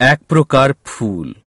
এক প্রকার ফুল